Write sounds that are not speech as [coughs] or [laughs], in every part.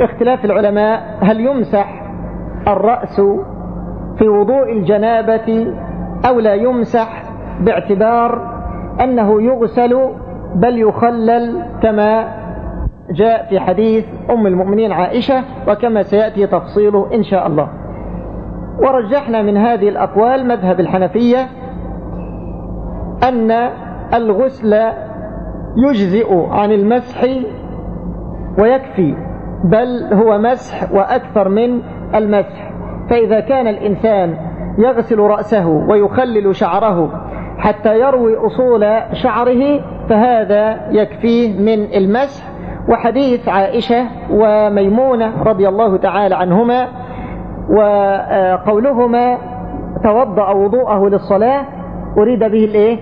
اختلاف العلماء هل يمسح الرأس في وضوء الجنابة أو لا يمسح باعتبار أنه يغسل بل يخلل كما جاء في حديث أم المؤمنين عائشة وكما سيأتي تفصيله إن شاء الله. ورجحنا من هذه الأقوال مذهب الحنفية أن الغسل يجزئ عن المسح ويكفي. بل هو مسح وأكثر من المسح. فإذا كان الإنسان يغسل رأسه ويخلل شعره حتى يروي أصول شعره فهذا يكفيه من المسح. وحديث عائشة وميمونة رضي الله تعالى عنهما وقولهما توضأ وضوءه للصلاة أريد به الإيه؟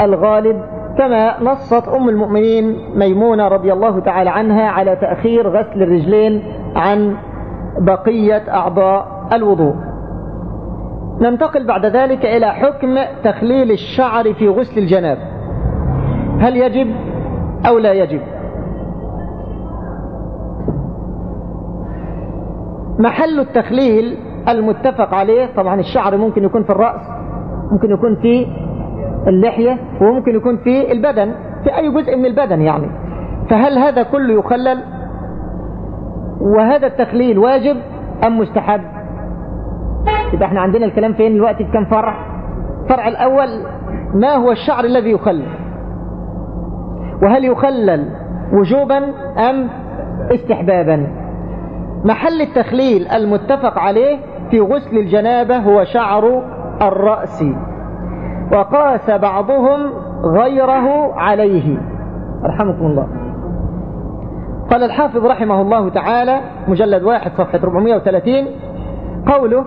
الغالب كما نصت أم المؤمنين ميمونة رضي الله تعالى عنها على تأخير غسل الرجلين عن بقية أعضاء الوضوء. ننتقل بعد ذلك إلى حكم تخليل الشعر في غسل الجناب. هل يجب أو لا يجب؟ محل التخليل المتفق عليه طبعا الشعر ممكن يكون في الرأس ممكن يكون في اللحية وممكن يكون في البدن في أي جزء من البدن يعني. فهل هذا كله يخلل؟ وهذا التخليل واجب أم مستحب؟ يبقى إحنا عندنا الكلام فين الوقت في فرع؟ فرع الأول ما هو الشعر الذي يخلل؟ وهل يخلل وجوبا أم استحبابا؟ محل التخليل المتفق عليه في غسل الجنابة هو شعر الرأس. وقاس بعضهم غيره عليه. رحمكم الله. قال الحافظ رحمه الله تعالى مجلد واحد صفحة 430 قوله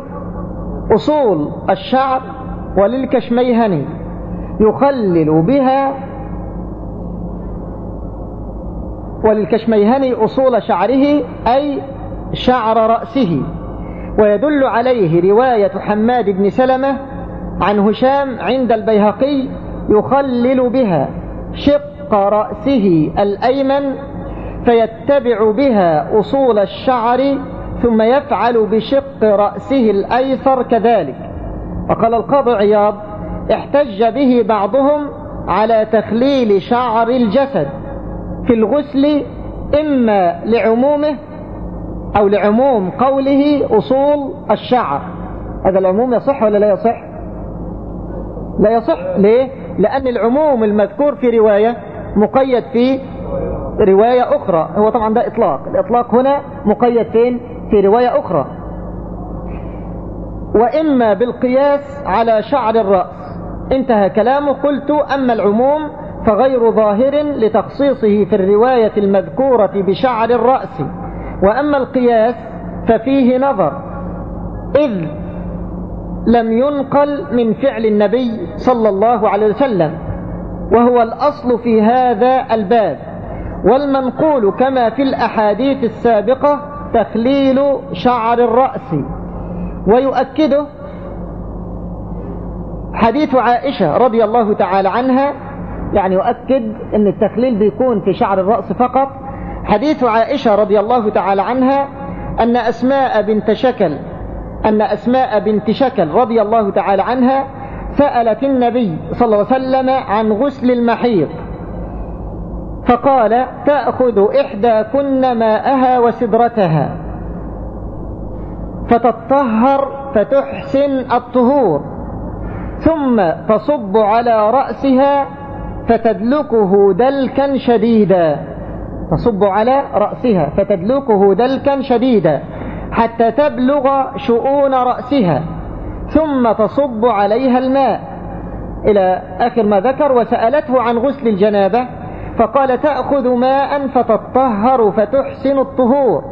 أصول الشعر وللكشميهني يخلل بها وللكشميهني أصول شعره أي شعر رأسه. ويدل عليه رواية حماد بن سلمة عن هشام عند البيهقي يخلل بها شق رأسه الأيمن فيتبع بها أصول الشعر ثم يفعل بشق رأسه الأيسر كذلك. وقال القاضي عياض احتج به بعضهم على تخليل شعر الجسد في الغسل إما لعمومه أو لعموم قوله أصول الشعر. هذا العموم يصح ولا لا يصح؟ لا يصح. ليه؟ لأن العموم المذكور في رواية مقيد في رواية أخرى. هو طبعا ده إطلاق. الإطلاق هنا مقيد فين؟ في رواية أخرى. وإما بالقياس على شعر الرأس. انتهى كلامه. قلت أما العموم فغير ظاهر لتخصيصه في الرواية المذكورة بشعر الرأس. وأما القياس ففيه نظر. إذ لم ينقل من فعل النبي صلى الله عليه وسلم وهو الأصل في هذا الباب. والمنقول كما في الأحاديث السابقة تخليل شعر الرأس. ويؤكده حديث عائشة رضي الله تعالى عنها يعني يؤكد أن التخليل بيكون في شعر الرأس فقط. حديث عائشة رضي الله تعالى عنها أن أسماء بنت شكل أن أسماء بنت شكل رضي الله تعالى عنها سألت النبي صلى الله عليه وسلم عن غسل المحيض. فقال تأخذ إحداكن ماءها وسدرتها. فتطهر فتحسن الطهور. ثم تصب على رأسها فتدلكه دلكا شديدا. تصب على رأسها فتدلكه دلكا شديدا. حتى تبلغ شؤون رأسها ثم تصب عليها الماء. إلى آخر ما ذكر وسألته عن غسل الجنابة فقال تأخذ ماء فتطهر فتحسن الطهور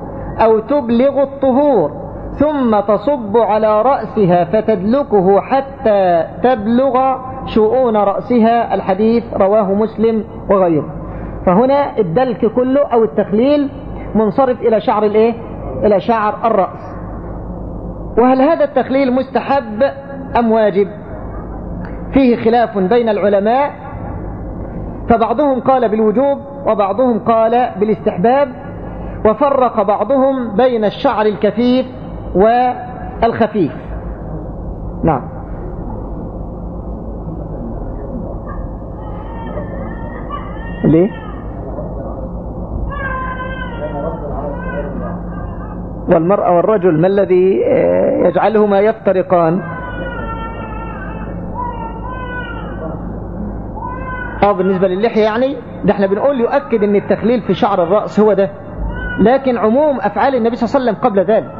أو تبلغ الطهور ثم تصب على رأسها فتدلكه حتى تبلغ شؤون رأسها. الحديث رواه مسلم وغيره. فهنا الدلك كله أو التخليل منصرف إلى شعر الإيه؟ إلى شعر الرأس. وهل هذا التخليل مستحب أم واجب؟ فيه خلاف بين العلماء فبعضهم قال بالوجوب وبعضهم قال بالاستحباب وفرق بعضهم بين الشعر الكثيف والخفيف. نعم. ليه؟ والمرأة والرجل ما الذي آه، يجعلهما يفترقان؟ آه بالنسبة للحية يعني ده إحنا بنقول يؤكد إن التخليل في شعر الرأس هو ده. لكن عموم أفعال النبي صلى الله عليه وسلم قبل ذلك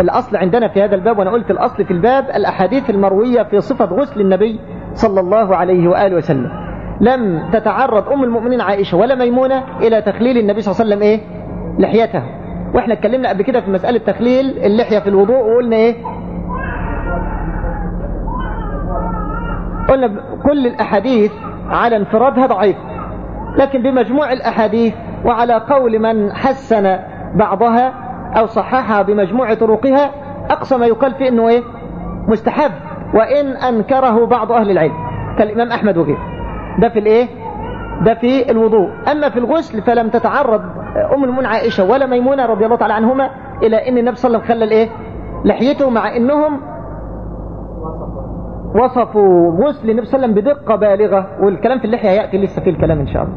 الأصل عندنا في هذا الباب وأنا قلت الأصل في الباب الأحاديث المروية في صفة غسل النبي صلى الله عليه وآله وسلم. لم تتعرض أم المؤمنين عائشة ولا ميمونة إلى تخليل النبي صلى الله عليه وسلم إيه؟ لحيتها. وإحنا اتكلمنا قبل كده في مسألة تخليل اللحية في الوضوء وقلنا إيه؟ قلنا كل الأحاديث على انفرادها ضعيف لكن بمجموع الأحاديث وعلى قول من حسن بعضها أو صححها بمجموع طرقها أقصى ما يقال فيه إنه إيه؟ مستحب وإن أنكره بعض أهل العلم. كالإمام أحمد وغيره. ده في الإيه؟ ده في الوضوء. أما في الغسل فلم تتعرض أم المؤمنين عائشة ولا ميمونة رضي الله تعالى عنهما إلى إن النبي صلى الله عليه وسلم خلى الإيه؟ لحيته مع إنهم وصفوا غسل النبي صلى الله عليه وسلم بدقة بالغة والكلام في اللحية يأتي لسه في الكلام إن شاء الله.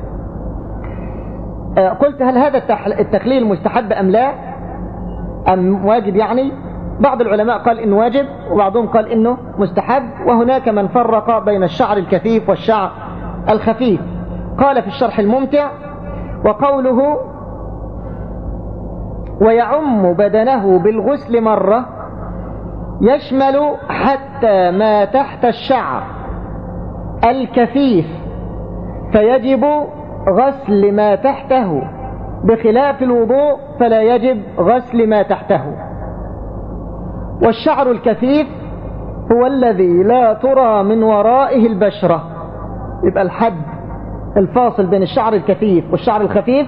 آه، قلت هل هذا التخليل مستحب أم لا؟ أم واجب يعني؟ بعض العلماء قال إنه واجب وبعضهم قال إنه مستحب وهناك من فرق بين الشعر الكثيف والشعر الخفيف. قال في الشرح الممتع وقوله ويعم بدنه بالغسل مرة يشمل حتى ما تحت الشعر الكثيف فيجب غسل ما تحته بخلاف الوضوء فلا يجب غسل ما تحته والشعر الكثيف هو الذي لا ترى من ورائه البشرة يبقى الحد الفاصل بين الشعر الكثيف والشعر الخفيف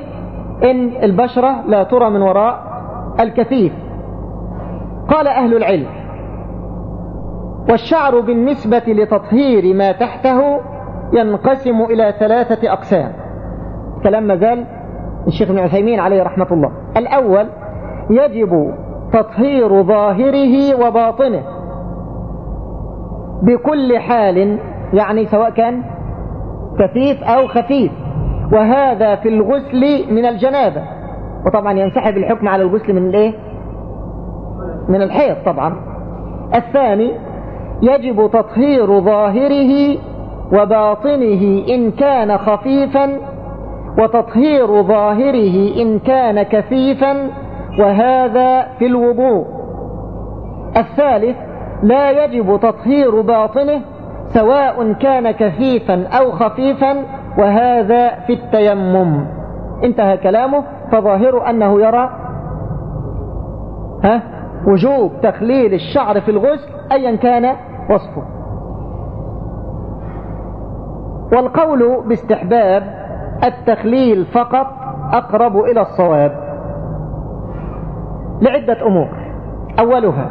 إن البشرة لا ترى من وراء الكثيف قال أهل العلم والشعر بالنسبة لتطهير ما تحته ينقسم إلى ثلاثة أقسام. كلام ما زال الشيخ ابن عثيمين عليه رحمة الله. الأول يجب تطهير ظاهره وباطنه بكل حال يعني سواء كان كثيف أو خفيف. وهذا في الغسل من الجنابة. وطبعا ينسحب الحكم على الغسل من الايه من الحيض طبعا. الثاني يجب تطهير ظاهره وباطنه إن كان خفيفا وتطهير ظاهره إن كان كثيفا وهذا في الوضوء. الثالث لا يجب تطهير باطنه سواء كان كثيفا أو خفيفا وهذا في التيمم. انتهى كلامه فظاهر أنه يرى ها وجوب تخليل الشعر في الغسل أيا كان وصفه. والقول باستحباب التخليل فقط أقرب إلى الصواب. لعدة أمور. أولها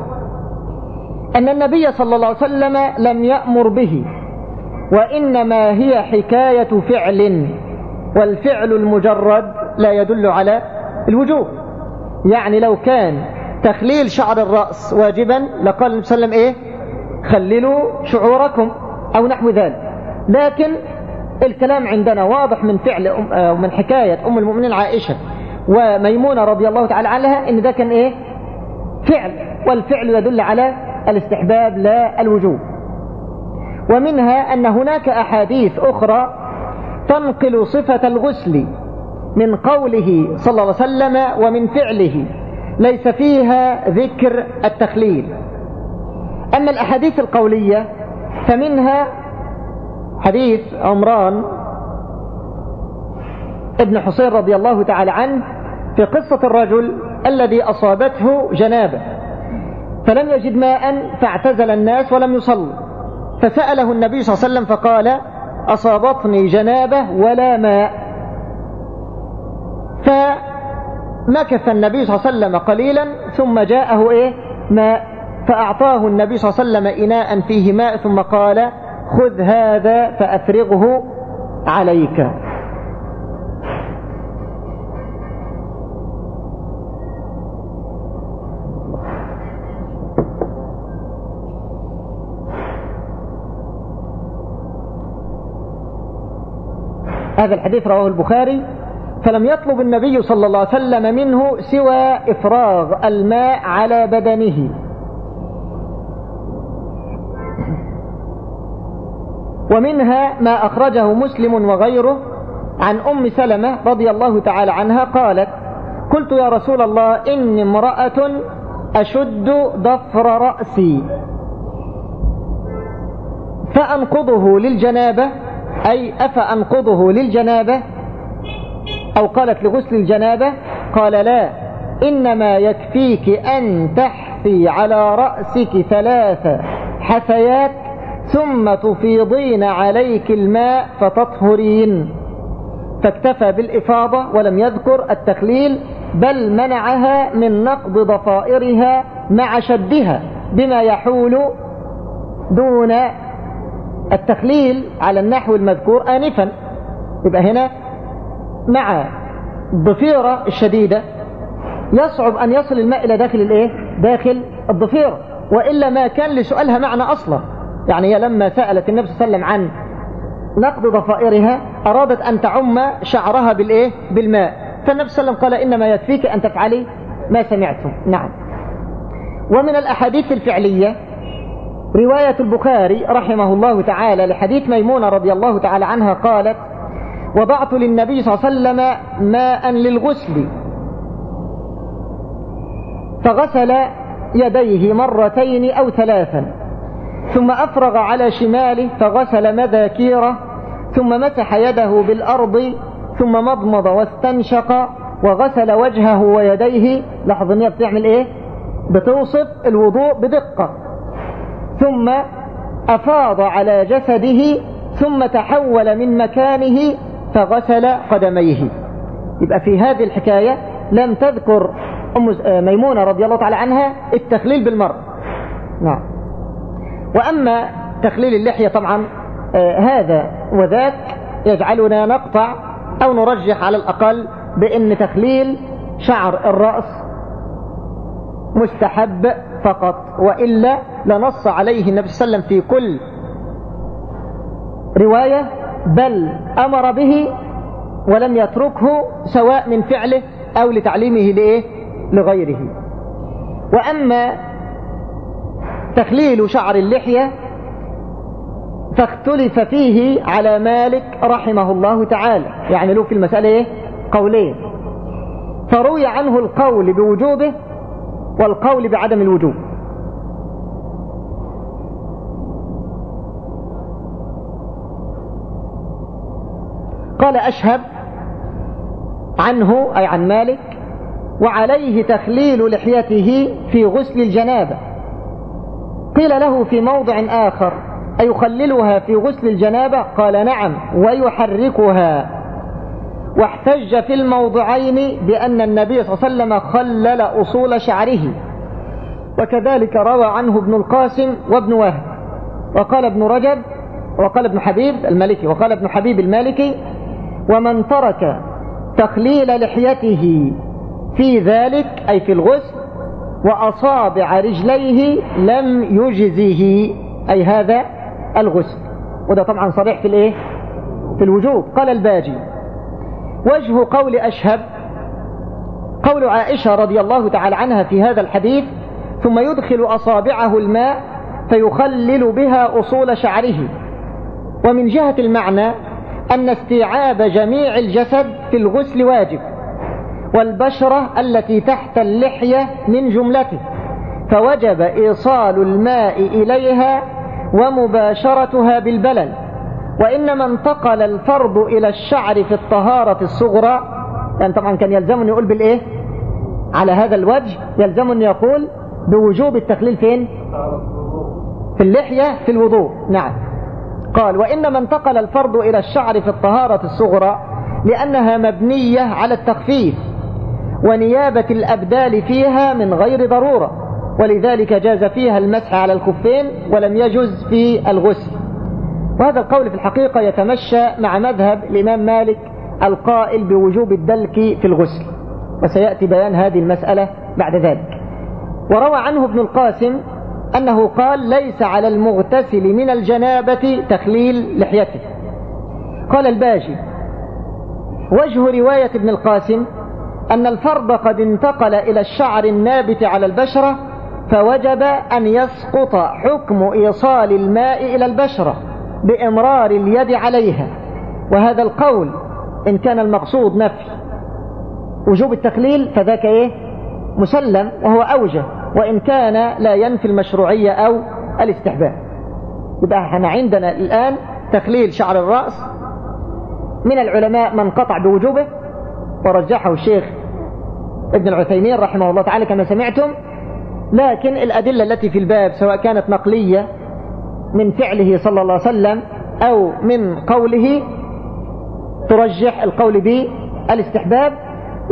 أن النبي صلى الله عليه وسلم لم يأمر به وإنما هي حكاية فعل والفعل المجرد لا يدل على الوجوب. يعني لو كان تخليل شعر الرأس واجبا لقال النبي صلى الله عليه وسلم إيه؟ خللوا شعوركم أو نحو ذلك. لكن الكلام عندنا واضح من فعل أم آه، من حكاية أم المؤمنين عائشة وميمونة رضي الله تعالى عنها إن ده كان إيه؟ فعل والفعل يدل على الاستحباب لا الوجوب. ومنها أن هناك أحاديث أخرى تنقل صفة الغسل من قوله صلى الله عليه وسلم ومن فعله ليس فيها ذكر التخليل. أما الأحاديث القولية فمنها حديث عمران ابن حسين رضي الله تعالى عنه في قصة الرجل الذي أصابته جنابة. فلم يجد ماء فاعتزل الناس ولم يصلوا فسأله النبي صلى الله عليه وسلم فقال أصابتني جنابة ولا ماء. فمكث النبي صلى الله عليه وسلم قليلا ثم جاءه إيه؟ ماء. فأعطاه النبي صلى الله عليه وسلم إناء فيه ماء ثم قال خذ هذا فأفرغه عليك. هذا الحديث رواه البخاري فلم يطلب النبي صلى الله عليه وسلم منه سوى إفراغ الماء على بدنه. ومنها ما أخرجه مسلم وغيره عن أم سلمة رضي الله تعالى عنها قالت قلت يا رسول الله إني امرأة أشد ضفر رأسي. فأنقضه للجنابة أي أفأنقضه للجنابة؟ أو قالت لغسل الجنابة قال لا إنما يكفيك أن تحثي على رأسك ثلاث حثيات ثم تفيضين عليك الماء فتطهرين. فاكتفى بالإفاضة ولم يذكر التخليل بل منعها من نقض ضفائرها مع شدها بما يحول دون التخليل على النحو المذكور آنفا. يبقى هنا مع الضفيرة الشديدة يصعب أن يصل الماء إلى داخل الإيه؟ داخل الضفيرة. وإلا ما كان لسؤالها معنى أصلا. يعني هي لما سألت النبي صلى الله عليه وسلم عن نقض ضفائرها أرادت أن تعم شعرها بالإيه؟ بالماء. فالنبي صلى الله عليه وسلم قال إنما يكفيك أن تفعلي ما سمعتم. نعم. ومن الأحاديث الفعلية رواية البخاري رحمه الله تعالى لحديث ميمونة رضي الله تعالى عنها قالت وضعت للنبي صلى الله عليه وسلم ماء للغسل. فغسل يديه مرتين أو ثلاثا ثم أفرغ على شماله فغسل مذاكيره ثم مسح يده بالأرض ثم مضمض واستنشق وغسل وجهه ويديه. لاحظ إن هي بتعمل إيه؟ بتوصف الوضوء بدقة. ثم أفاض على جسده ثم تحول من مكانه فغسل قدميه. يبقى في هذه الحكاية لم تذكر أم ميمونة رضي الله تعالى عنها التخليل بالمرء. نعم. وأما تخليل اللحية طبعا آه هذا وذاك يجعلنا نقطع أو نرجح على الأقل بأن تخليل شعر الرأس مستحب فقط وإلا لنص عليه النبي صلى الله عليه وسلم في كل رواية بل أمر به ولم يتركه سواء من فعله أو لتعليمه لإيه؟ لغيره. وأما تخليل شعر اللحية فاختلف فيه على مالك رحمه الله تعالى. يعني له في المسألة إيه؟ قولين. فروي عنه القول بوجوبه والقول بعدم الوجوب. قال أشهب عنه أي عن مالك وعليه تخليل لحيته في غسل الجنابة. قيل له في موضع آخر أيخللها في غسل الجنابة؟ قال نعم ويحركها. واحتج في الموضعين بأن النبي صلى الله عليه وسلم خلل أصول شعره. وكذلك روى عنه ابن القاسم وابن وهب. وقال ابن رجب وقال ابن حبيب المالكي وقال ابن حبيب المالكي ومن ترك تخليل لحيته في ذلك أي في الغسل وأصابع رجليه لم يجزه أي هذا الغسل. وده طبعا صريح في الإيه؟ في الوجوب. قال الباجي وجه قول أشهب قول عائشة رضي الله تعالى عنها في هذا الحديث ثم يدخل أصابعه الماء فيخلل بها أصول شعره. ومن جهة المعنى أن استيعاب جميع الجسد في الغسل واجب والبشرة التي تحت اللحية من جملته فوجب إيصال الماء إليها ومباشرتها بالبلل وإنما انتقل الفرض إلى الشعر في الطهارة الصغرى يعني طبعا كان يلزمني يقول بالإيه؟ على هذا الوجه يلزم أن يقول بوجوب التخليل فين؟ في اللحية في الوضوء. نعم. قال وإنما انتقل الفرض إلى الشعر في الطهارة الصغرى لأنها مبنية على التخفيف ونيابة الأبدال فيها من غير ضرورة ولذلك جاز فيها المسح على الخفين ولم يجز في الغسل. وهذا القول في الحقيقة يتمشى مع مذهب الإمام مالك القائل بوجوب الدلك في الغسل. وسيأتي بيان هذه المسألة بعد ذلك. وروى عنه ابن القاسم أنه قال ليس على المغتسل من الجنابة تخليل لحيته. قال الباجي وجه رواية ابن القاسم أن الفرض قد انتقل إلى الشعر النابت على البشرة فوجب أن يسقط حكم إيصال الماء إلى البشرة بإمرار اليد عليها. وهذا القول إن كان المقصود نفي. وجوب التخليل فذاك إيه؟ مسلم وهو أوجه. وإن كان لا ينفي المشروعية أو الاستحباب. يبقى إحنا عندنا الآن تخليل شعر الرأس من العلماء من قطع بوجوبه ورجحه الشيخ ابن العثيمين رحمه الله تعالى كما سمعتم. لكن الأدلة التي في الباب سواء كانت نقلية من فعله صلى الله عليه وسلم أو من قوله ترجح القول بالاستحباب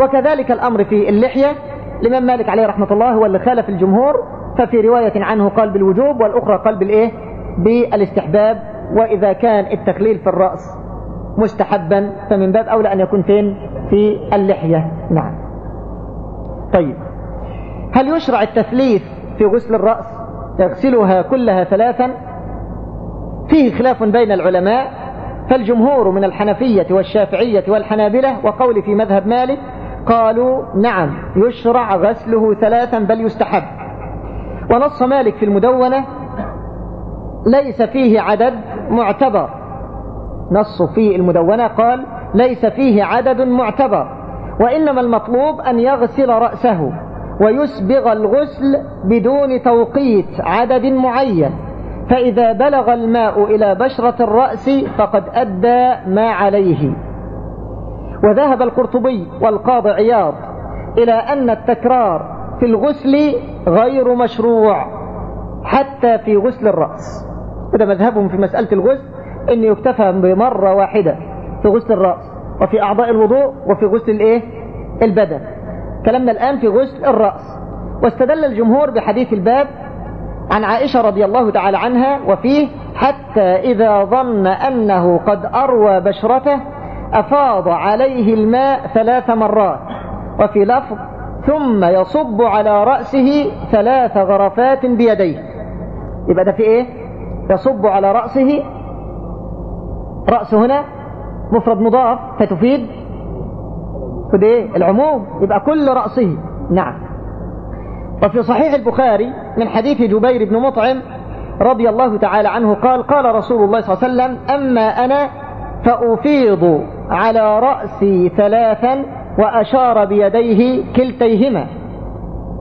وكذلك الأمر في اللحية. الإمام مالك عليه رحمة الله هو اللي خالف الجمهور ففي رواية عنه قال بالوجوب والأخرى قال بالإيه؟ بالإستحباب وإذا كان التخليل في الرأس مستحبا فمن باب أولى أن يكون فين؟ في اللحية. نعم. طيب. هل يشرع التثليث في غسل الرأس؟ يغسلها كلها ثلاثا؟ فيه خلاف بين العلماء فالجمهور من الحنفية والشافعية والحنابلة وقول في مذهب مالك قالوا نعم يشرع غسله ثلاثا بل يستحب. ونص مالك في المدونة ليس فيه عدد معتبر. نص في المدونة قال ليس فيه عدد معتبر وإنما المطلوب أن يغسل رأسه ويسبغ الغسل بدون توقيت عدد معين. فإذا بلغ الماء إلى بشرة الرأس فقد أدى ما عليه. وذهب القرطبي والقاضي عياض إلى أن التكرار في الغسل غير مشروع حتى في غسل الرأس. هذا مذهبهم في مسألة الغسل أن يكتفى بمرة واحدة في غسل الرأس وفي أعضاء الوضوء وفي غسل الإيه؟ البدن. كلامنا الآن في غسل الرأس. واستدل الجمهور بحديث الباب عن عائشة رضي الله تعالى عنها وفيه حتى إذا ظن أنه قد أروى بشرته أفاض عليه الماء ثلاث مرات وفي لفظ ثم يصب على رأسه ثلاث غرفات بيديه. يبقى ده في إيه؟ يصب على رأسه. رأس هنا مفرد مضاف فتفيد تفيد إيه العموم. يبقى كل رأسه. نعم. وفي صحيح البخاري من حديث جبير بن مطعم رضي الله تعالى عنه قال قال رسول الله صلى الله عليه وسلم أما أنا فأفيض على رأسي ثلاثا وأشار بيديه كلتيهما.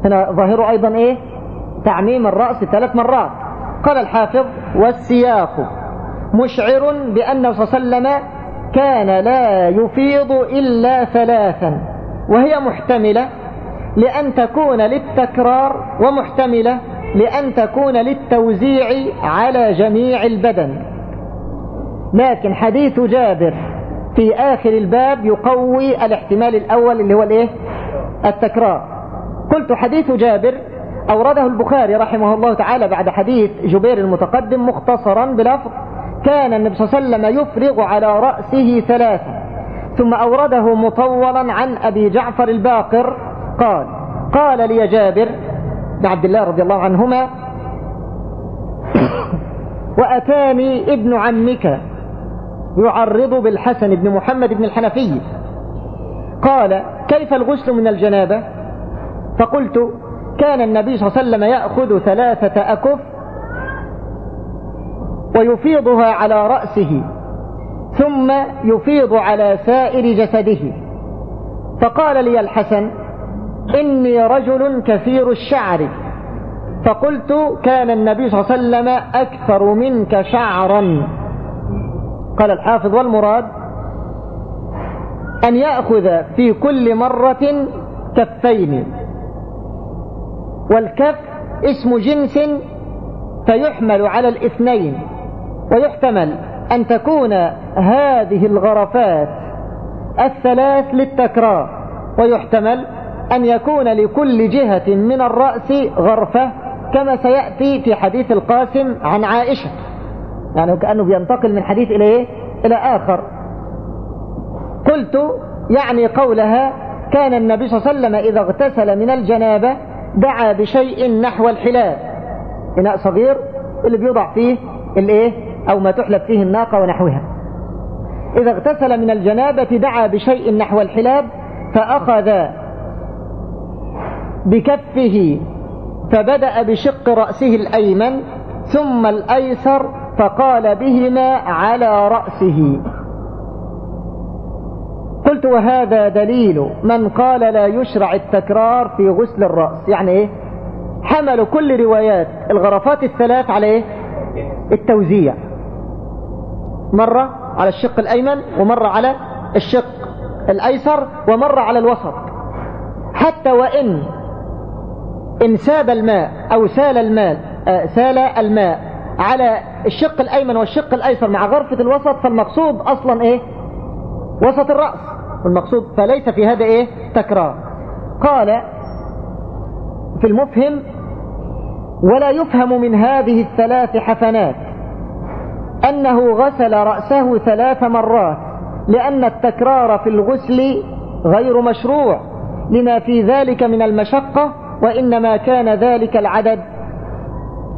هنا ظاهره أيضا إيه؟ تعميم الرأس ثلاث مرات. قال الحافظ والسياق مشعر بأنه صلى الله عليه وسلم كان لا يفيض إلا ثلاثا وهي محتملة لأن تكون للتكرار ومحتملة لأن تكون للتوزيع على جميع البدن. لكن حديث جابر في آخر الباب يقوي الاحتمال الأول اللي هو الإيه؟ التكرار. قلت حديث جابر أورده البخاري رحمه الله تعالى بعد حديث جبير المتقدم مختصرا بلفظ كان النبي صلى الله عليه وسلم يفرغ على رأسه ثلاثة ثم أورده مطولا عن أبي جعفر الباقر قال قال لي جابر بن عبد الله رضي الله عنهما [coughs] وأتاني ابن عمك يعرض بالحسن بن محمد بن الحنفي. قال كيف الغسل من الجنابة؟ فقلت كان النبي صلى الله عليه وسلم يأخذ ثلاثة أكف ويفيضها على رأسه ثم يفيض على سائر جسده. فقال لي الحسن إني رجل كثير الشعر. فقلت كان النبي صلى الله عليه وسلم أكثر منك شعرا. قال الحافظ والمراد أن يأخذ في كل مرة كفين والكف اسم جنس فيحمل على الاثنين ويحتمل أن تكون هذه الغرفات الثلاث للتكرار ويحتمل أن يكون لكل جهة من الرأس غرفة كما سيأتي في حديث القاسم عن عائشة. يعني كأنه بينتقل من حديث إلى إيه؟ إلى آخر. قلت يعني قولها كان النبي صلى الله عليه وسلم إذا اغتسل من الجنابة دعا بشيء نحو الحلاب إناء صغير اللي بيوضع فيه الإيه؟ أو ما تحلب فيه الناقة ونحوها. إذا اغتسل من الجنابة دعا بشيء نحو الحلاب فأخذ بكفه فبدأ بشق رأسه الأيمن ثم الأيسر فقال بهما على رأسه. قلت وهذا دليل من قال لا يشرع التكرار في غسل الرأس. يعني إيه؟ حملوا كل روايات الغرفات الثلاث على إيه؟ التوزيع. مرة على الشق الأيمن ومرة على الشق الأيسر ومرة على الوسط. حتى وإن إن ساب الماء أو سال الماء آه سال الماء على الشق الأيمن والشق الأيسر مع غرفة الوسط فالمقصود أصلا إيه؟ وسط الرأس. والمقصود فليس في هذا إيه؟ تكرار. قال في المفهم ولا يفهم من هذه الثلاث حفنات أنه غسل رأسه ثلاث مرات لأن التكرار في الغسل غير مشروع لما في ذلك من المشقة وإنما كان ذلك العدد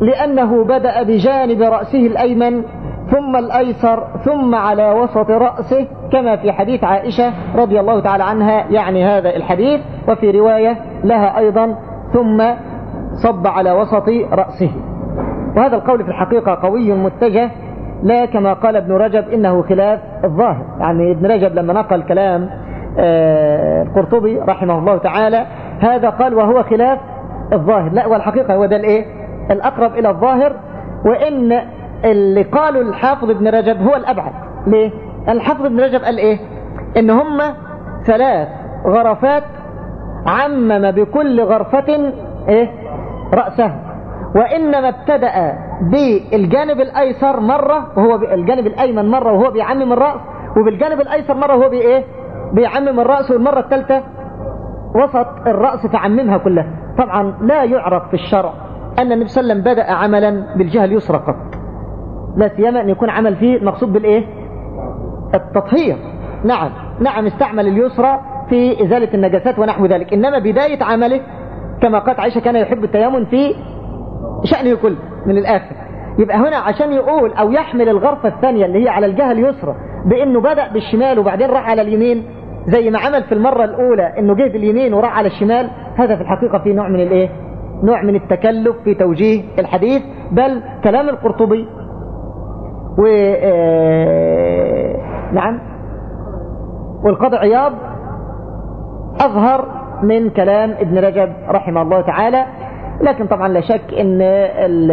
لأنه بدأ بجانب رأسه الأيمن ثم الأيسر ثم على وسط رأسه كما في حديث عائشة رضي الله تعالى عنها يعني هذا الحديث وفي رواية لها أيضا ثم صب على وسط رأسه. وهذا القول في الحقيقة قوي متجه لا كما قال ابن رجب إنه خلاف الظاهر. يعني ابن رجب لما نقل كلام آه، القرطبي رحمه الله تعالى هذا قال وهو خلاف الظاهر. لا والحقيقة هو ده الايه الأقرب إلى الظاهر وإن اللي قالوا الحافظ ابن رجب هو الأبعد. ليه؟ الحافظ ابن رجب قال إيه؟ إن هم ثلاث غرفات عمم بكل غرفة إيه؟ رأسه وإنما ابتدأ بالجانب الأيسر مرة وهو الجانب الأيمن مرة وهو بيعمم الرأس وبالجانب الأيسر مرة وهو بإيه؟ بيعمم الرأس والمرة الثالثة وسط الرأس تعممها كلها. طبعا لا يعرف في الشرع أن النبي صلى الله عليه وسلم بدأ عملا بالجهة اليسرى قط لا سيما أن يكون عمل فيه المقصود بالإيه؟ التطهير. نعم نعم استعمل اليسرى في إزالة النجاسات ونحو ذلك. إنما بداية عمله كما قالت عائشة كان يحب التيمم في شأنه كله من الآخر. يبقى هنا عشان يقول أو يحمل الغرفة الثانية اللي هي على الجهة اليسرى بأنه بدأ بالشمال وبعدين راح على اليمين زي ما عمل في المرة الأولى أنه جه باليمين وراح على الشمال هذا في الحقيقة فيه نوع من الإيه؟ نوع من التكلف في توجيه الحديث بل كلام القرطبي و آه، نعم والقاضي عياض أظهر من كلام ابن رجب رحمه الله تعالى لكن طبعا لا شك إن ال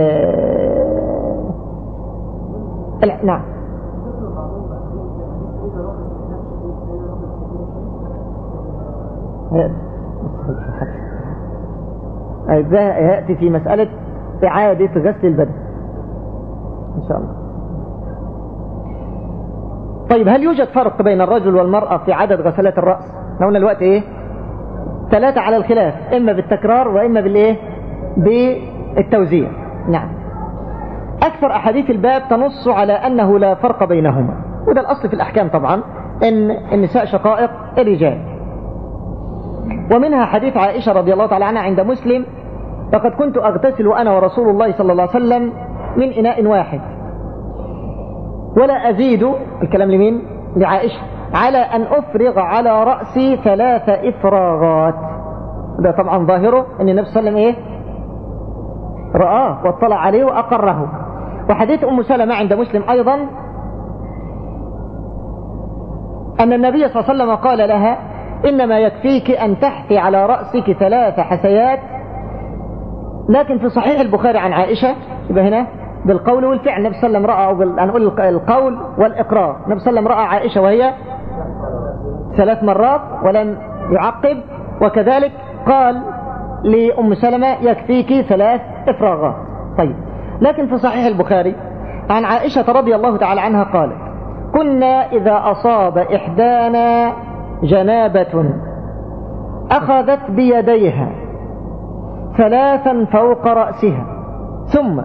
نعم. يأتي في مسألة إعادة غسل البدن. إن شاء الله. طيب هل يوجد فرق بين الرجل والمرأة في عدد غسلات الرأس؟ قلنا الوقت إيه؟ ثلاثة على الخلاف إما بالتكرار وإما بالإيه؟ بالتوزيع. نعم. أكثر أحاديث الباب تنص على أنه لا فرق بينهما. وده الأصل في الأحكام طبعا إن النساء شقائق الرجال. ومنها حديث عائشة رضي الله تعالى عنها عند مسلم لقد كنت أغتسل أنا ورسول الله صلى الله عليه وسلم من إناء واحد. ولا أزيد الكلام لمين؟ لعائشة على أن أفرغ على رأسي ثلاث إفراغات. ده طبعا ظاهره أن النبي صلى الله عليه وسلم إيه؟ رآه واطلع عليه وأقره. وحديث أم سلمة عند مسلم أيضا أن النبي صلى الله عليه وسلم قال لها إنما يكفيك أن تحثي على رأسك ثلاث حسيات. لكن في صحيح البخاري عن عائشة يبقى هنا بالقول والفعل. النبي صلى الله عليه وسلم رأى أو بال... القول والإقرار. النبي صلى الله عليه وسلم رأى عائشة وهي ثلاث مرات ولم يعقب. وكذلك قال لأم سلمة يكفيك ثلاث إفراغات. طيب. لكن في صحيح البخاري عن عائشة رضي الله تعالى عنها قالت كنا إذا أصاب إحدانا جنابة أخذت بيديها ثلاثا فوق رأسها. ثم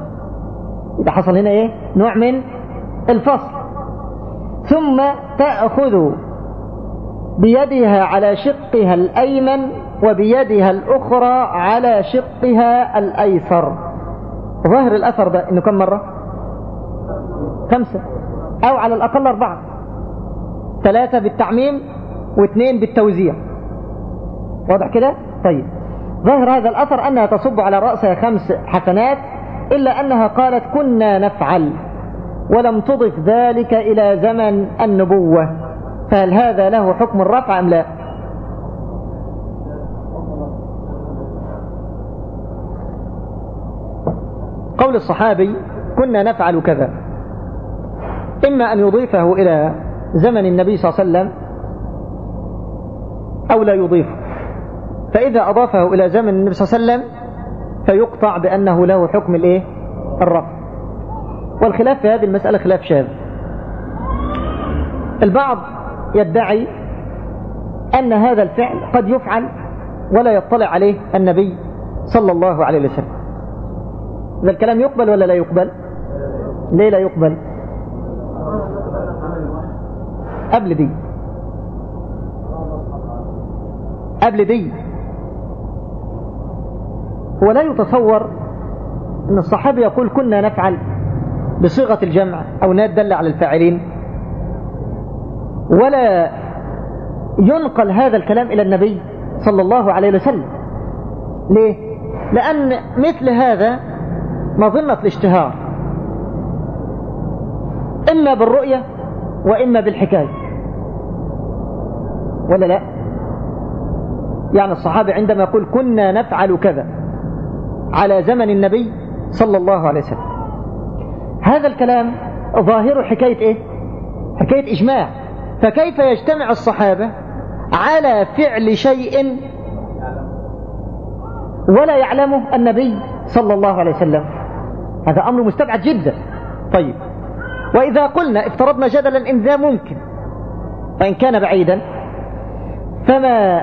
إذا حصل هنا إيه؟ نوع من الفصل. ثم تأخذ بيدها على شقها الأيمن وبيدها الأخرى على شقها الأيسر. ظاهر الأثر ده إنه كم مرة؟ خمسة. أو على الأقل أربعة. ثلاثة بالتعميم واثنين بالتوزيع. واضح كده؟ طيب. ظاهر هذا الأثر أنها تصب على رأسها خمس حسنات إلا أنها قالت كنا نفعل ولم تضف ذلك إلى زمن النبوة. فهل هذا له حكم الرفع أم لا؟ قول الصحابي كنا نفعل كذا. إما أن يضيفه إلى زمن النبي صلى الله عليه وسلم أو لا يضيفه فإذا أضافه إلى زمن النبي صلى الله عليه وسلم فيقطع بأنه له حكم الإيه؟ الرفع. والخلاف في هذه المسألة خلاف شاذ. البعض يدعي أن هذا الفعل قد يفعل ولا يطلع عليه النبي صلى الله عليه وسلم. هذا الكلام يقبل ولا لا يقبل؟ ليه لا يقبل؟ قبل دي. قبل دي. هو لا يتصور إن الصحابي يقول كنا نفعل بصيغة الجمع أو ناد دل على الفاعلين. ولا ينقل هذا الكلام إلى النبي صلى الله عليه وسلم. ليه؟ لأن مثل هذا مظنة الاشتهار. إما بالرؤية وإما بالحكاية. ولا لا؟ يعني الصحابة عندما يقول كنا نفعل كذا على زمن النبي صلى الله عليه وسلم. هذا الكلام ظاهر حكاية إيه؟ حكاية إجماع. فكيف يجتمع الصحابة على فعل شيء ولا يعلمه النبي صلى الله عليه وسلم؟ هذا أمر مستبعد جدا. طيب. وإذا قلنا افترضنا جدلا إن ذا ممكن وإن كان بعيدا فما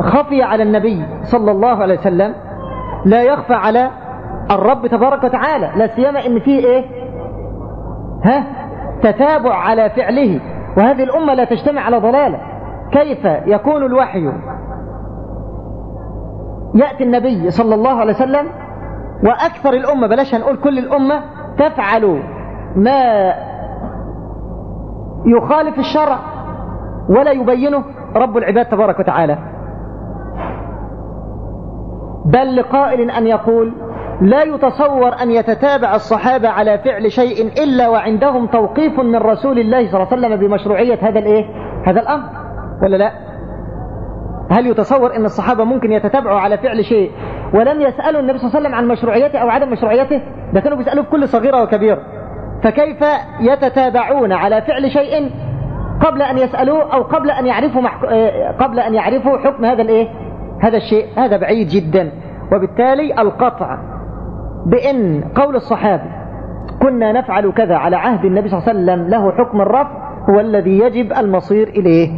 خفي على النبي صلى الله عليه وسلم لا يخفى على الرب تبارك وتعالى لا سيما إن فيه إيه؟ ها؟ تتابع على فعله. وهذه الأمة لا تجتمع على ضلالة. كيف يكون الوحي؟ يأتي النبي صلى الله عليه وسلم وأكثر الأمة بلاش هنقول كل الأمة تفعل ما يخالف الشرع ولا يبينه رب العباد تبارك وتعالى. بل لقائل أن يقول لا يتصور أن يتتابع الصحابة على فعل شيء إلا وعندهم توقيف من رسول الله صلى الله عليه وسلم بمشروعية هذا الإيه؟ هذا الأمر. ولا لا؟ هل يتصور أن الصحابة ممكن يتتابعوا على فعل شيء ولم يسألوا النبي صلى الله عليه وسلم عن مشروعيته أو عدم مشروعيته؟ ده كانوا بيسألوه في كل صغيرة وكبيرة. فكيف يتتابعون على فعل شيء قبل أن يسألوه أو قبل أن يعرفوا محك... قبل أن يعرفوا حكم هذا الإيه؟ هذا الشيء هذا بعيد جدا. وبالتالي القطع بأن قول الصحابي كنا نفعل كذا على عهد النبي صلى الله عليه وسلم له حكم الرفع هو الذي يجب المصير إليه.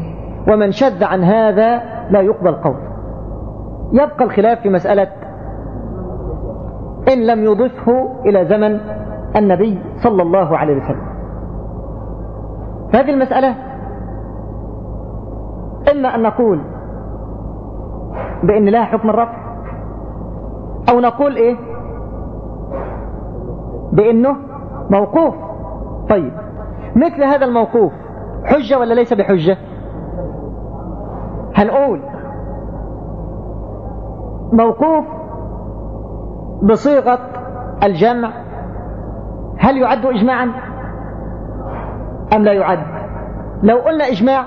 ومن شذ عن هذا لا يقبل قول. يبقى الخلاف في مسألة إن لم يضفه إلى زمن النبي صلى الله عليه وسلم. هذه المسألة إما أن نقول بأن لها حكم الرفع أو نقول إيه؟ بأنه موقوف. طيب مثل هذا الموقوف حجة ولا ليس بحجة؟ هنقول موقوف بصيغة الجمع. هل يعد إجماعا؟ أم لا يعد؟ لو قلنا إجماع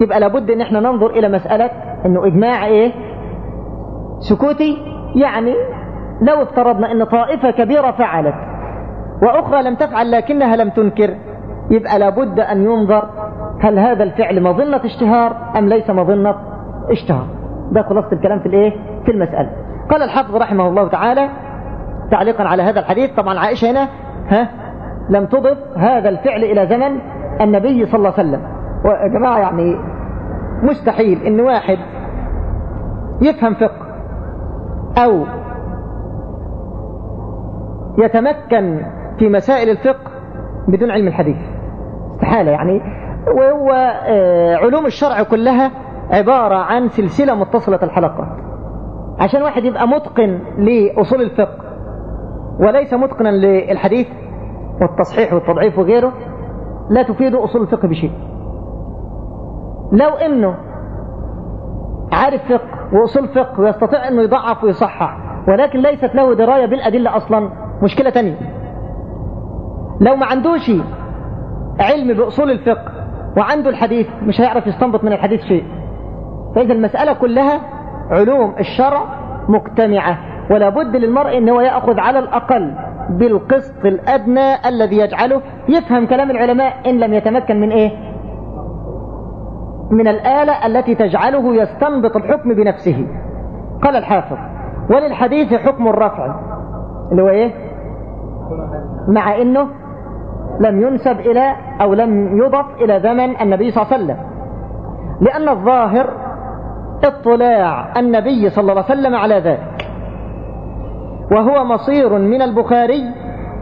يبقى لابد إن إحنا ننظر إلى مسألة إنه إجماع إيه؟ سكوتي يعني لو افترضنا أن طائفة كبيرة فعلت وأخرى لم تفعل لكنها لم تنكر يبقى لابد أن ينظر هل هذا الفعل مظنة اشتهار أم ليس مظنة اشتهار. ده خلاصة الكلام في الإيه؟ في المسألة. قال الحافظ رحمه الله تعالى تعليقا على هذا الحديث طبعا عائشة هنا ها لم تضف هذا الفعل إلى زمن النبي صلى الله عليه وسلم. ويا جماعة يعني مستحيل إن واحد يفهم فقه أو يتمكن في مسائل الفقه بدون علم الحديث. استحالة يعني. وهو آه، علوم الشرع كلها عبارة عن سلسلة متصلة الحلقات عشان واحد يبقى متقن لأصول الفقه وليس متقنا للحديث والتصحيح والتضعيف وغيره لا تفيد أصول الفقه بشيء. لو إنه عارف فقه وأصول فقه ويستطيع أنه يضعف ويصحح ولكن ليست له دراية بالأدلة أصلا. مشكلة تانية. لو ما عندوش علم بأصول الفقه وعنده الحديث مش هيعرف يستنبط من الحديث شيء. فإذا المسألة كلها علوم الشرع مجتمعة ولا بد للمرء أن هو يأخذ على الأقل بالقسط الأدنى الذي يجعله. يفهم كلام العلماء إن لم يتمكن من إيه؟ من الآلة التي تجعله يستنبط الحكم بنفسه. قال الحافظ وللحديث حكم الرفع. اللي هو إيه؟ مع إنه لم ينسب إلى أو لم يضف إلى زمن النبي صلى الله عليه وسلم. لأن الظاهر اطلاع النبي صلى الله عليه وسلم على ذلك. وهو مصير من البخاري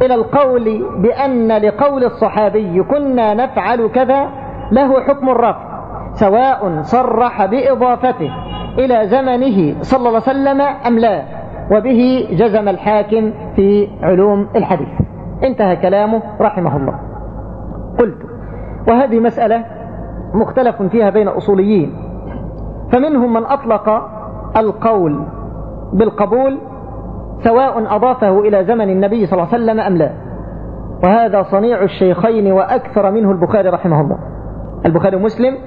إلى القول بأن لقول الصحابي كنا نفعل كذا له حكم الرفع. سواء صرح بإضافته إلى زمنه صلى الله عليه وسلم أم لا وبه جزم الحاكم في علوم الحديث. انتهى كلامه رحمه الله. قلت وهذه مسألة مختلف فيها بين أصوليين فمنهم من أطلق القول بالقبول سواء أضافه إلى زمن النبي صلى الله عليه وسلم أم لا. وهذا صنيع الشيخين وأكثر منه البخاري رحمه الله. البخاري ومسلم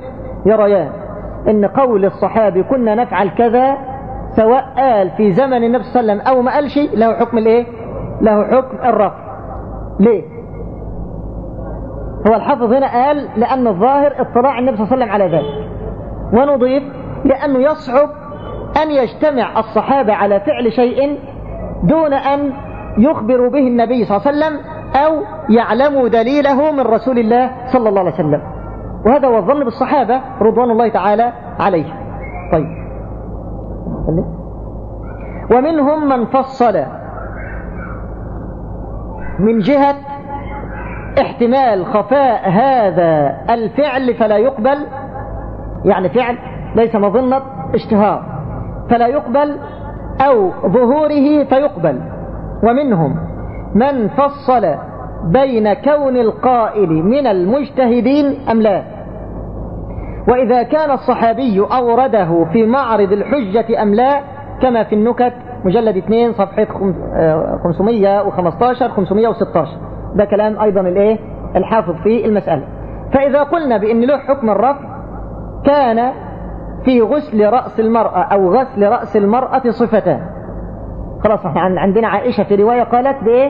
يريان إن قول الصحابي كنا نفعل كذا سواء قال في زمن النبي صلى الله عليه وسلم أو ما قال شيء له حكم الإيه؟ له حكم الرفع. ليه؟ هو الحافظ هنا قال لأن الظاهر اطلاع النبي صلى الله عليه وسلم على ذلك. ونضيف لأنه يصعب أن يجتمع الصحابة على فعل شيء دون أن يخبروا به النبي صلى الله عليه وسلم أو يعلموا دليله من رسول الله صلى الله عليه وسلم. وهذا هو الظن بالصحابة رضوان الله تعالى عليه. طيب. ومنهم من فصل من جهة احتمال خفاء هذا الفعل فلا يقبل يعني فعل ليس مظنة اشتهار فلا يقبل أو ظهوره فيقبل. ومنهم من فصل بين كون القائل من المجتهدين أم لا. وإذا كان الصحابي أورده في معرض الحجة أم لا كما في النكت مجلد 2 صفحة 515 516 ده كلام أيضا الإيه؟ الحافظ في المسألة. فإذا قلنا بأن له حكم الرفع كان في غسل رأس المرأة أو غسل رأس المرأة صفتان. خلاص إحنا عندنا عائشة في رواية قالت بإيه؟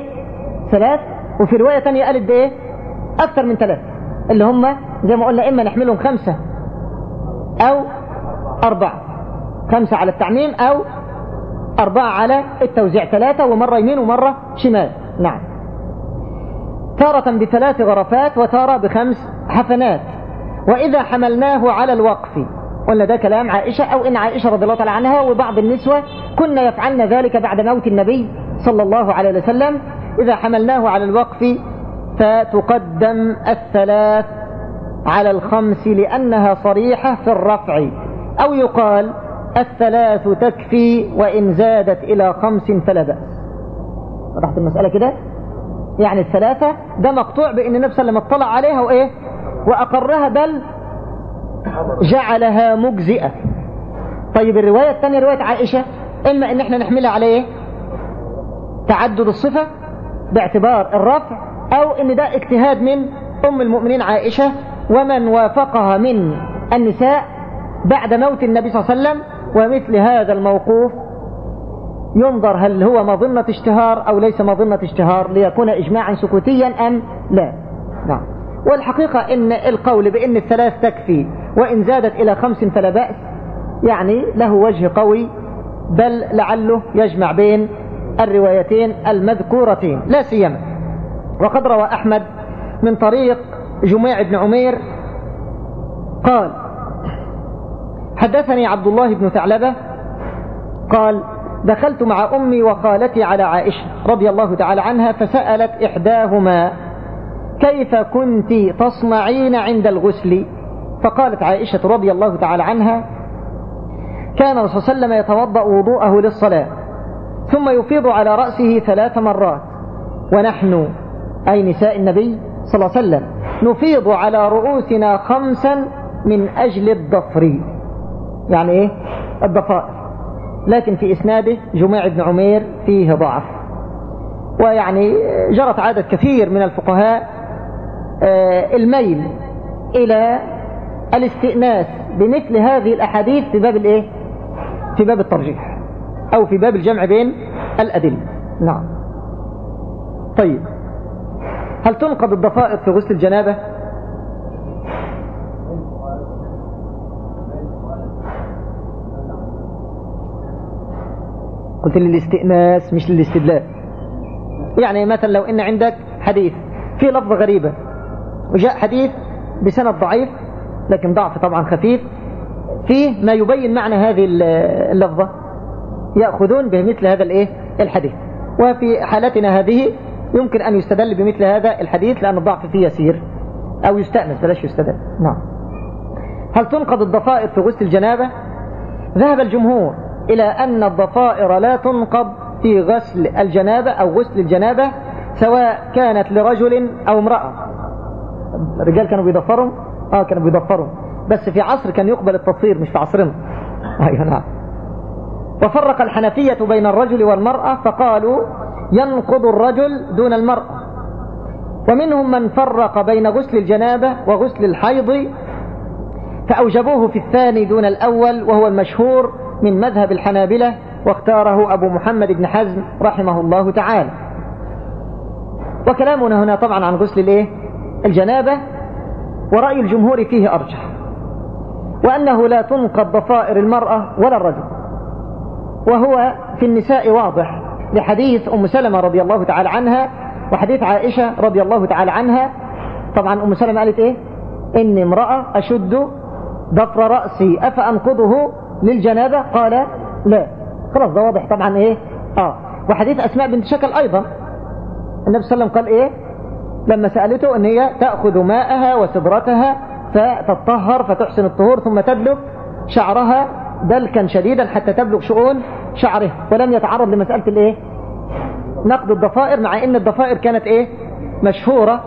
ثلاث. وفي رواية ثانية قالت بإيه؟ أكثر من ثلاث. اللي هم زي ما قلنا إما نحملهم خمسة أو أربعة. خمسة على التعميم أو أربعة على التوزيع. ثلاثة ومرة يمين ومرة شمال. نعم. تارة بثلاث غرفات وتارة بخمس حفنات. وإذا حملناه على الوقف. قلنا ده كلام عائشة أو إن عائشة رضي الله تعالى عنها وبعض النسوة كنا يفعلن ذلك بعد موت النبي صلى الله عليه وسلم. إذا حملناه على الوقف فتقدم الثلاث على الخمس لأنها صريحة في الرفع. أو يقال الثلاث تكفي وإن زادت إلى خمس فلا بأس. رحت المسألة كده؟ يعني الثلاثة ده مقطوع بأن عليه وسلم اطلع عليها وإيه؟ وأقرها بل جعلها مجزئة. طيب الرواية الثانية رواية عائشة إما إن إحنا نحملها على إيه؟ تعدد الصفة باعتبار الرفع أو إن ده اجتهاد من أم المؤمنين عائشة ومن وافقها من النساء بعد موت النبي صلى الله عليه وسلم ومثل هذا الموقوف ينظر هل هو مظنة اشتهار أو ليس مظنة اشتهار ليكون إجماعا سكوتيا أم لا. نعم. والحقيقة إن القول بأن الثلاث تكفي وإن زادت إلى خمس فلا بأس يعني له وجه قوي بل لعله يجمع بين الروايتين المذكورتين لا سيما. وقد روى أحمد من طريق جميع بن عمير قال حدثني عبد الله بن ثعلبة قال دخلت مع أمي وخالتي على عائشة رضي الله تعالى عنها فسألت إحداهما كيف كنت تصنعين عند الغسل؟ فقالت عائشة رضي الله تعالى عنها كان صلى الله وسلم يتوضأ وضوءه للصلاة ثم يفيض على رأسه ثلاث مرات ونحن أي نساء النبي صلى الله عليه وسلم. نفيض على رؤوسنا خمسا من أجل الضفر. يعني إيه؟ الضفائر. لكن في إسناده جميع بن عمير فيه ضعف. ويعني جرت عادة كثير من الفقهاء آه، الميل إلى الاستئناس بمثل هذه الأحاديث في باب الإيه؟ في باب الترجيح أو في باب الجمع بين الأدلة. نعم. طيب. هل تنقض الضفائر في غسل الجنابة؟ قلت للاستئناس مش للاستدلال. يعني مثلا لو إن عندك حديث في لفظة غريبة وجاء حديث بسند ضعيف لكن ضعف طبعا خفيف فيه ما يبين معنى هذه اللفظة يأخذون بمثل هذا الإيه؟ الحديث. وفي حالتنا هذه يمكن أن يستدل بمثل هذا الحديث لأن الضعف فيه يسير أو يستأنس بلاش يستدل. نعم. هل تنقض الضفائر في غسل الجنابة؟ ذهب الجمهور إلى أن الضفائر لا تنقض في غسل الجنابة أو غسل الجنابة سواء كانت لرجل أو امرأة. الرجال كانوا بيضفروا؟ آه كانوا بيضفروا. بس في عصر كان يقبل التطهير مش في عصرنا. [laughs] أيوة نعم. وفرق الحنفية بين الرجل والمرأة فقالوا ينقض الرجل دون المرأة ومنهم من فرق بين غسل الجنابة وغسل الحيض فأوجبوه في الثاني دون الأول وهو المشهور من مذهب الحنابلة واختاره أبو محمد بن حزم رحمه الله تعالى. وكلامنا هنا طبعا عن غسل الإيه؟ الجنابة ورأي الجمهور فيه أرجح. وأنه لا تنقض ضفائر المرأة ولا الرجل. وهو في النساء واضح لحديث أم سلمة رضي الله تعالى عنها وحديث عائشة رضي الله تعالى عنها. طبعا أم سلمة قالت إيه؟ إني امرأة أشد ضفر رأسي أفأنقضه للجنابة؟ قال لا. خلاص ده واضح. طبعا إيه؟ آه. وحديث أسماء بنت شكل أيضا. النبي صلى الله عليه وسلم قال إيه؟ لما سألته أن هي تأخذ ماءها وسدرتها فتطهر فتحسن الطهور ثم تدلك شعرها دلكا شديدا حتى تبلغ شؤون شعره ولم يتعرض لمسألة الإيه؟ نقد الضفائر مع إن الضفائر كانت إيه؟ مشهورة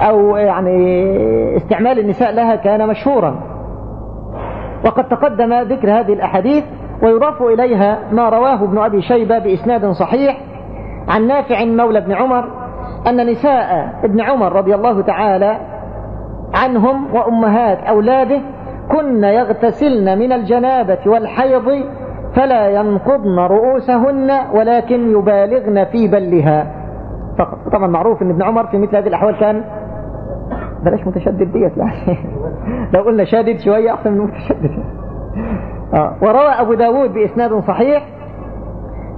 أو يعني استعمال النساء لها كان مشهورا. وقد تقدم ذكر هذه الأحاديث ويضاف إليها ما رواه ابن أبي شيبة بإسناد صحيح عن نافع مولى ابن عمر أن نساء ابن عمر رضي الله تعالى عنهم وأمهات أولاده كن يغتسلن من الجنابة والحيض فلا ينقضن رؤوسهن ولكن يبالغن في بلها. فقط طبعا معروف إن ابن عمر في مثل هذه الأحوال كان بلاش متشدد ديت [laughs] لو قلنا شادد شوية أحسن من متشدد آه. وروى أبو داود بإسناد صحيح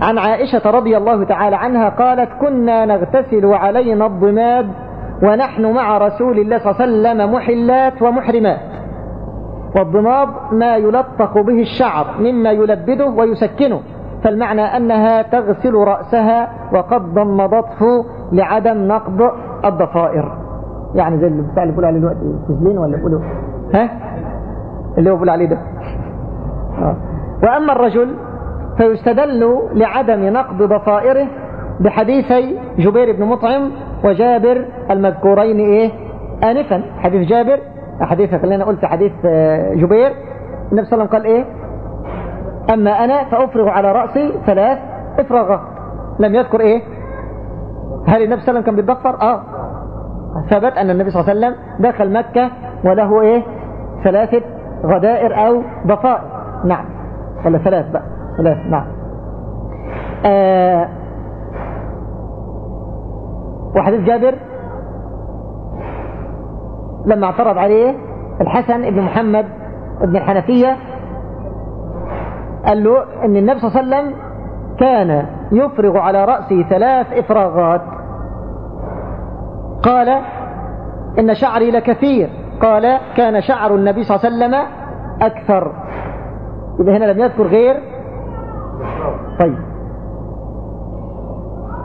عن عائشة رضي الله تعالى عنها قالت كنا نغتسل علينا الضماد ونحن مع رسول الله صلى الله عليه وسلم محلات ومحرمات. والضماد ما يلطخ به الشعر مما يلبده ويسكنه. فالمعنى أنها تغسل رأسها وقد ضمضته لعدم نقض الضفائر. يعني زي اللي بتاع اللي بيقول عليه دلوقتي تزلين ولا بيقولوا؟ ها؟ اللي هو بيقول عليه ده. آه. وأما الرجل فيستدل لعدم نقض ضفائره بحديثي جبير بن مطعم وجابر المذكورين إيه؟ آنفا. حديث جابر حديث خلينا قلت حديث آه، جبير النبي صلى الله عليه وسلم قال إيه؟ أما أنا فأفرغ على رأسي ثلاث افرغ لم يذكر إيه؟ هل النبي صلى الله عليه وسلم كان بيتضفر آه. ثبت أن النبي صلى الله عليه وسلم دخل مكة وله إيه؟ ثلاثة غدائر أو ضفائر. نعم. ولا ثلاث بقى. ثلاث نعم. آه. وحديث جابر لما اعترض عليه الحسن بن محمد بن الحنفية قال له إن النبي صلى الله عليه وسلم كان يفرغ على رأسه ثلاث إفراغات. قال إن شعري لكثير. قال كان شعر النبي صلى الله عليه وسلم أكثر. إذا هنا لم يذكر غير. طيب.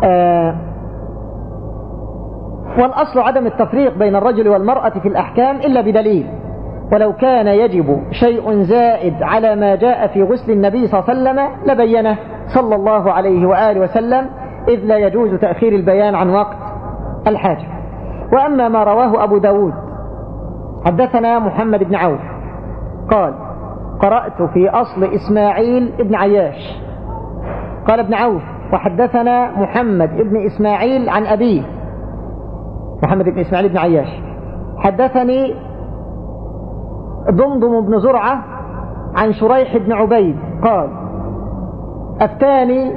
آه والأصل عدم التفريق بين الرجل والمرأة في الأحكام إلا بدليل. ولو كان يجب شيء زائد على ما جاء في غسل النبي صلى الله عليه وسلم لبينه. صلى الله عليه وآله وسلم إذ لا يجوز تأخير البيان عن وقت الحاجة. وأما ما رواه أبو داود حدثنا محمد بن عوف قال قرأت في أصل إسماعيل ابن عياش. قال ابن عوف وحدثنا محمد ابن إسماعيل عن أبيه محمد بن إسماعيل بن عياش. حدثني ضمضم بن زرعة عن شريح بن عبيد قال أفتاني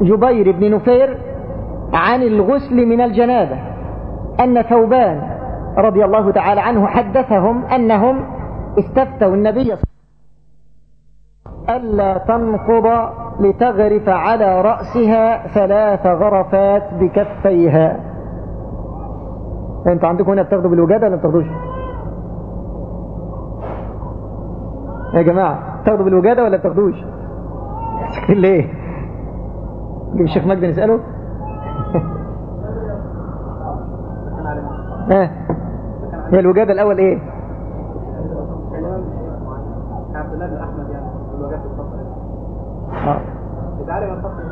جبير بن نفير عن الغسل من الجنابة أن ثوبان رضي الله تعالى عنه حدثهم أنهم استفتوا النبي ألا تنقض لتغرف على رأسها ثلاث غرفات بكفيها. انت عندكم هنا بتاخدوا بالوجادة ولا بتاخدوش؟ يا جماعة تاخدوا بالوجادة ولا بتاخدوش؟ [laughs] ليه؟ نجيب الشيخ مجدي نسأله؟ [laughs] ها؟ هي الوجادة الأول إيه؟ يعني آه. بتعرف الفصل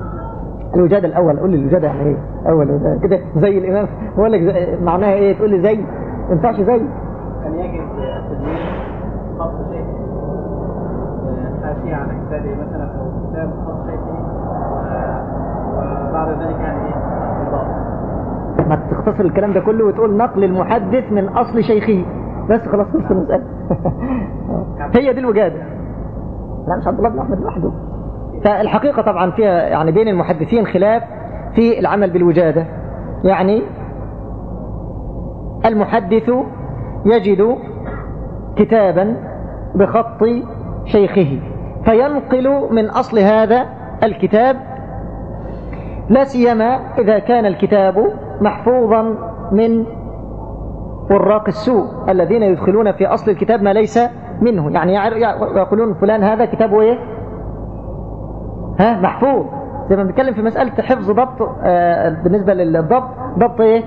الوجادة الأول قول لي الوجادة يعني إيه؟ أول. كده زي الإمام. بقول لك معناها إيه؟ تقول لي زي. ما ينفعش زي. كان يجب التدوين خط شيء. حاشية على كتابه مثلا أو كتاب خط شيء وبعد ذلك يعني انضاف ما تختصر الكلام ده كله وتقول نقل المحدث من أصل شيخه. بس خلاص خلصت المسألة. هي دي الوجادة. لا مش عبد الله بن أحمد لوحده. فالحقيقة طبعا فيها يعني بين المحدثين خلاف. في العمل بالوجادة. يعني المحدث يجد كتابا بخط شيخه فينقل من أصل هذا الكتاب لا سيما إذا كان الكتاب محفوظا من وراق السوء الذين يدخلون في أصل الكتاب ما ليس منه. يعني يقولون فلان هذا كتابه إيه؟ ها محفوظ. زي ما بنتكلم في مسألة حفظ ضبط آه بالنسبة للضبط ضبط إيه؟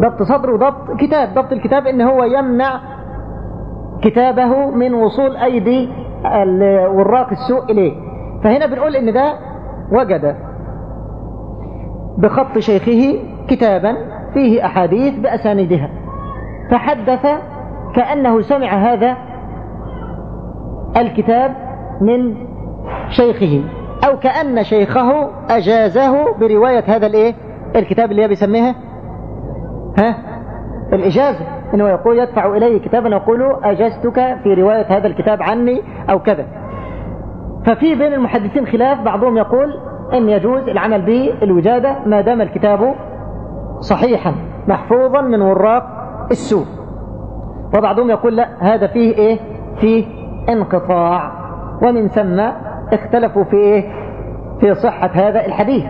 ضبط صدر وضبط كتاب ضبط الكتاب إن هو يمنع كتابه من وصول أيدي ال- وراق السوء إليه. فهنا بنقول إن ده وجد بخط شيخه كتابا فيه أحاديث بأساندها فحدث كأنه سمع هذا الكتاب من شيخه. أو كأن شيخه أجازه برواية هذا الإيه؟ الكتاب اللي هي بيسميها؟ ها؟ الإجازة إنه يقول يدفع إليه كتابا يقول أجزتك في رواية هذا الكتاب عني أو كذا. ففي بين المحدثين خلاف بعضهم يقول إن يجوز العمل بالوجادة ما دام الكتاب صحيحا محفوظا من وراق السوء. وبعضهم يقول لا هذا فيه إيه؟ فيه انقطاع. ومن ثم اختلفوا في إيه؟ في صحة هذا الحديث.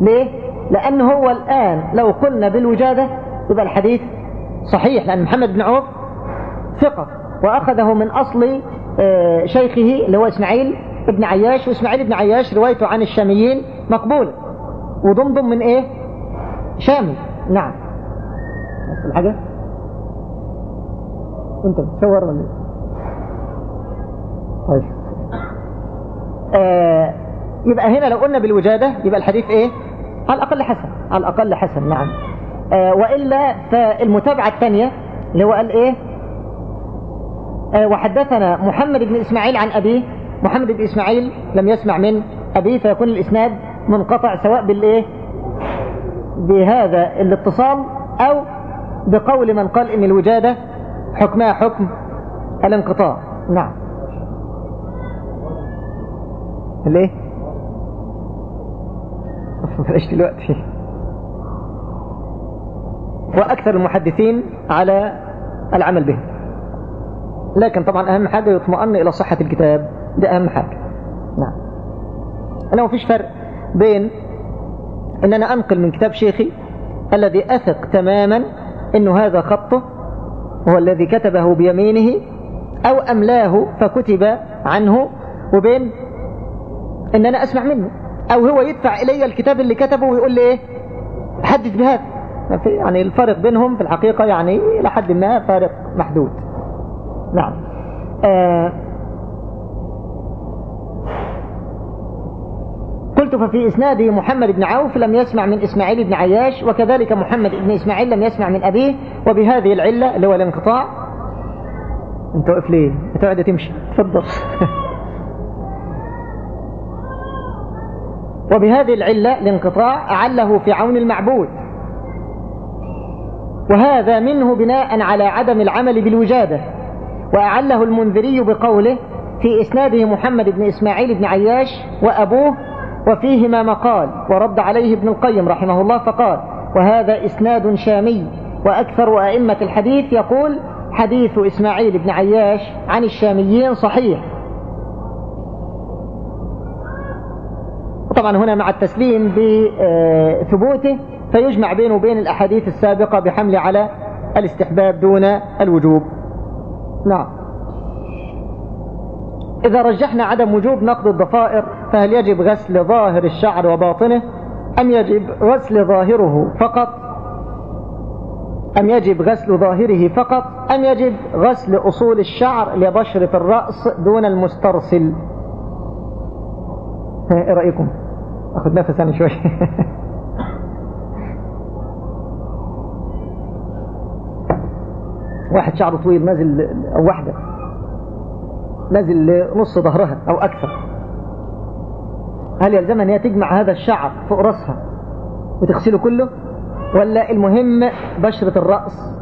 ليه؟ لأن هو الآن لو قلنا بالوجادة يبقى الحديث صحيح لأن محمد بن عوف ثقة وأخذه من أصل آه، شيخه اللي هو إسماعيل ابن عياش وإسماعيل ابن عياش روايته عن الشاميين مقبولة. وضمضم من إيه؟ شامي. نعم. الحاجة أنت بتصور ولا إيه؟ طيب. آه يبقى هنا لو قلنا بالوجادة يبقى الحديث إيه؟ على الأقل حسن على الأقل حسن نعم. آه وإلا فالمتابعة الثانية اللي هو قال إيه؟ آه، وحدثنا محمد بن إسماعيل عن أبيه. محمد بن إسماعيل لم يسمع من أبيه فيكون الإسناد منقطع سواء بالإيه؟ بهذا الاتصال أو بقول من قال إن الوجادة حكمها حكم الانقطاع. نعم. ليه؟ بلاش دلوقتي. وأكثر المحدثين على العمل به لكن طبعا أهم حاجة يطمئن إلى صحة الكتاب. ده أهم حاجة. نعم. أنا مفيش فرق بين أن أنا أنقل من كتاب شيخي الذي أثق تماما أنه هذا خطه هو الذي كتبه بيمينه أو أملاه فكتب عنه وبين أن أنا أسمع منه. أو هو يدفع إلي الكتاب اللي كتبه ويقول لي إيه؟ حدث بهذا. يعني الفرق بينهم في الحقيقة يعني إلى حد ما فارق محدود. نعم. آه. قلت ففي إسناده محمد بن عوف لم يسمع من إسماعيل بن عياش وكذلك محمد بن إسماعيل لم يسمع من أبيه وبهذه العلة اللي هو الانقطاع. أنت واقف ليه هتقعد تمشي. تفضل. [laughs] وبهذه العلة الانقطاع أعله في عون المعبود. وهذا منه بناء على عدم العمل بالوجادة وأعله المنذري بقوله في إسناده محمد بن إسماعيل بن عياش وأبوه وفيهما مقال ورد عليه ابن القيم رحمه الله فقال وهذا إسناد شامي وأكثر أئمة الحديث يقول حديث إسماعيل بن عياش عن الشاميين صحيح طبعا هنا مع التسليم بثبوته فيجمع بينه وبين الأحاديث السابقة بحمل على الاستحباب دون الوجوب. نعم. إذا رجحنا عدم وجوب نقض الضفائر فهل يجب غسل ظاهر الشعر وباطنه؟ أم يجب غسل ظاهره فقط؟ أم يجب غسل ظاهره فقط؟ أم يجب غسل أصول الشعر لبشرة الرأس دون المسترسل؟ إيه رأيكم؟ أخذ نفس أنا شوي. [laughs] واحد شعره طويل نازل أو واحدة. نازل لنص ظهرها أو أكثر. هل يلزمها أن هي تجمع هذا الشعر فوق رأسها وتغسله كله؟ ولا المهم بشرة الرأس؟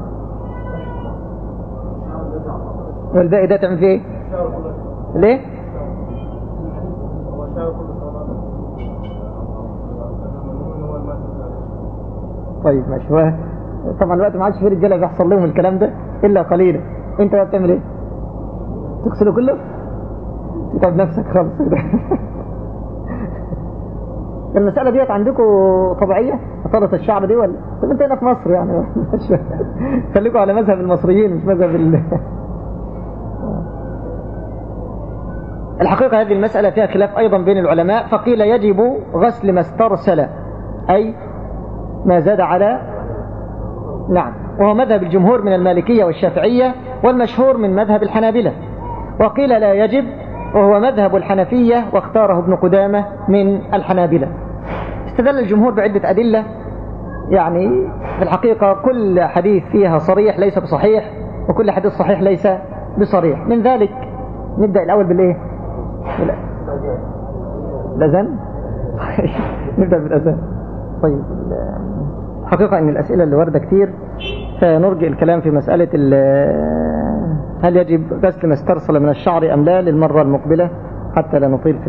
والباقي ده تعمل فيه إيه؟ ليه؟ طيب ماشي. هو طبعا الوقت ما عادش في رجالة بيحصل لهم الكلام ده إلا قليلا أنت بقى بتعمل إيه؟ تغسله كله؟ تتعب نفسك خالص. [laughs] المسألة ديت عندكم طبيعية؟ أطالة الشعر دي ولا؟ طب أنت هنا في مصر يعني. [laughs] خليكم على مذهب المصريين مش مذهب ال... [laughs] الحقيقة هذه المسألة فيها خلاف أيضا بين العلماء فقيل يجب غسل ما استرسل أي ما زاد على نعم وهو مذهب الجمهور من المالكية والشافعية والمشهور من مذهب الحنابلة. وقيل لا يجب وهو مذهب الحنفية واختاره ابن قدامة من الحنابلة. استدل الجمهور بعدة أدلة يعني في الحقيقة كل حديث فيها صريح ليس بصحيح وكل حديث صحيح ليس بصريح. من ذلك نبدأ الأول بالإيه؟ الأذان [laughs] نبدأ بالأذان. طيب حقيقة أن الأسئلة اللي واردة كتير. فنرجع الكلام في مسألة هل يجب غسل ما استرسل من الشعر أم لا للمرة المقبلة؟ حتى لا نطيل في